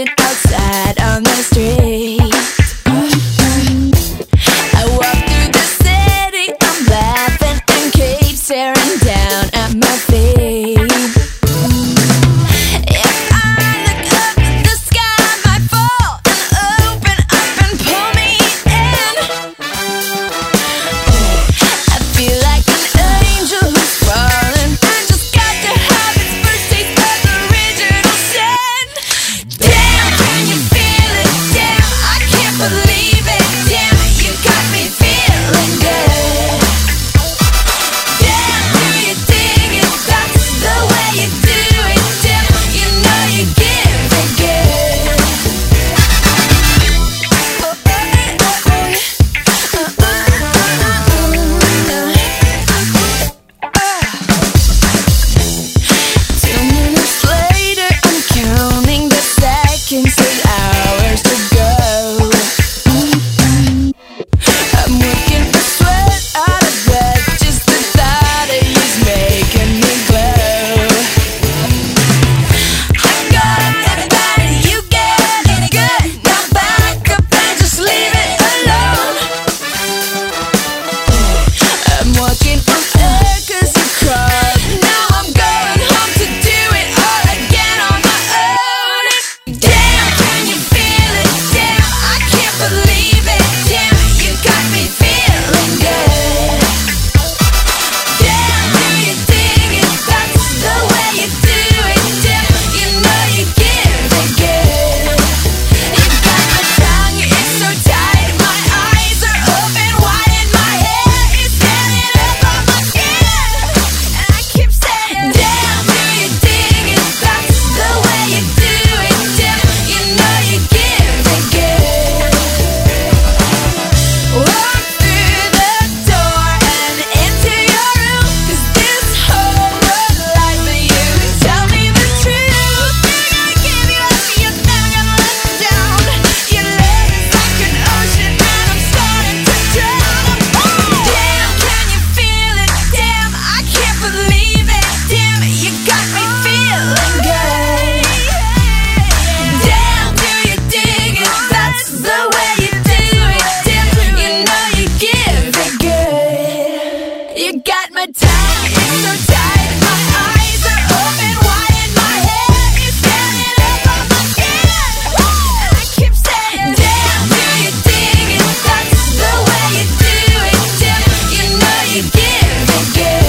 it outside. get